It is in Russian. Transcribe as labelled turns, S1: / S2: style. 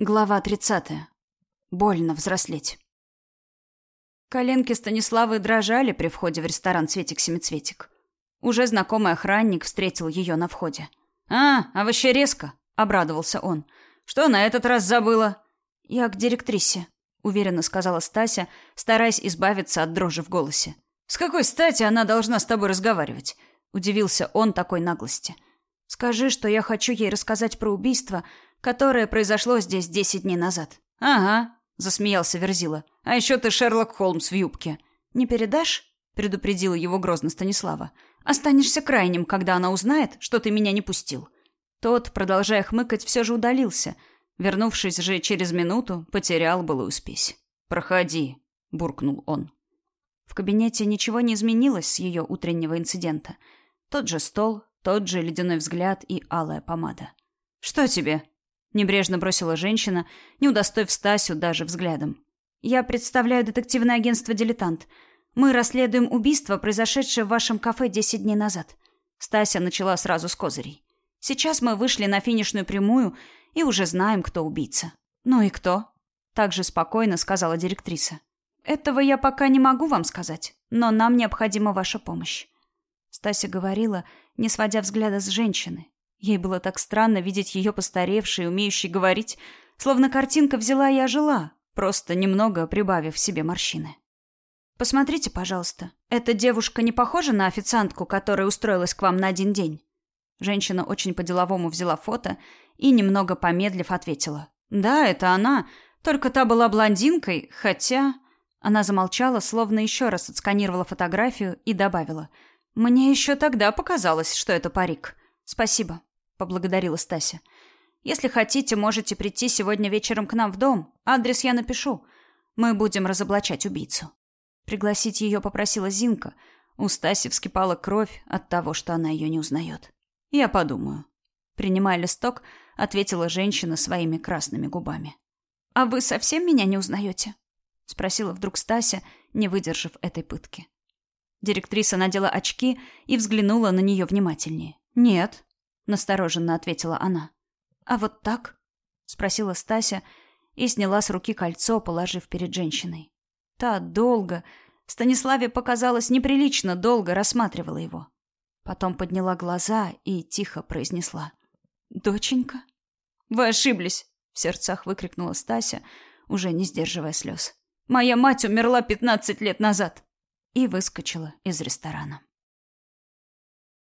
S1: Глава 30. Больно взрослеть. Коленки Станиславы дрожали при входе в ресторан «Цветик-семицветик». Уже знакомый охранник встретил ее на входе. «А, а вообще резко!» — обрадовался он. «Что на этот раз забыла?» «Я к директрисе», — уверенно сказала Стася, стараясь избавиться от дрожи в голосе. «С какой стати она должна с тобой разговаривать?» — удивился он такой наглости. «Скажи, что я хочу ей рассказать про убийство, которое произошло здесь десять дней назад. Ага, засмеялся Верзила. А еще ты Шерлок Холмс в юбке. Не передашь? предупредила его грозно Станислава. Останешься крайним, когда она узнает, что ты меня не пустил. Тот, продолжая хмыкать, все же удалился. Вернувшись же через минуту, потерял былую спесь. «Проходи», — буркнул он. В кабинете ничего не изменилось с ее утреннего инцидента. Тот же стол, тот же ледяной взгляд и алая помада. «Что тебе?» Небрежно бросила женщина, не удостоив Стасю даже взглядом. «Я представляю детективное агентство «Дилетант». Мы расследуем убийство, произошедшее в вашем кафе десять дней назад». Стася начала сразу с козырей. «Сейчас мы вышли на финишную прямую и уже знаем, кто убийца». «Ну и кто?» Также спокойно сказала директриса. «Этого я пока не могу вам сказать, но нам необходима ваша помощь». Стася говорила, не сводя взгляда с женщины, Ей было так странно видеть ее постаревшей, умеющей говорить, словно картинка взяла и ожила, просто немного прибавив себе морщины. «Посмотрите, пожалуйста, эта девушка не похожа на официантку, которая устроилась к вам на один день?» Женщина очень по-деловому взяла фото и, немного помедлив, ответила. «Да, это она, только та была блондинкой, хотя...» Она замолчала, словно еще раз отсканировала фотографию и добавила. «Мне еще тогда показалось, что это парик. Спасибо» поблагодарила Стася. Если хотите, можете прийти сегодня вечером к нам в дом. Адрес я напишу. Мы будем разоблачать убийцу. Пригласить ее попросила Зинка. У Стаси вскипала кровь от того, что она ее не узнает. Я подумаю. Принимая листок, ответила женщина своими красными губами. А вы совсем меня не узнаете? спросила вдруг Стася, не выдержав этой пытки. Директриса надела очки и взглянула на нее внимательнее. Нет, настороженно ответила она. А вот так? спросила Стася и сняла с руки кольцо, положив перед женщиной. Та долго, Станиславе показалось неприлично долго рассматривала его. Потом подняла глаза и тихо произнесла: "Доченька, вы ошиблись", в сердцах выкрикнула Стася, уже не сдерживая слез. "Моя мать умерла пятнадцать лет назад" и выскочила из ресторана.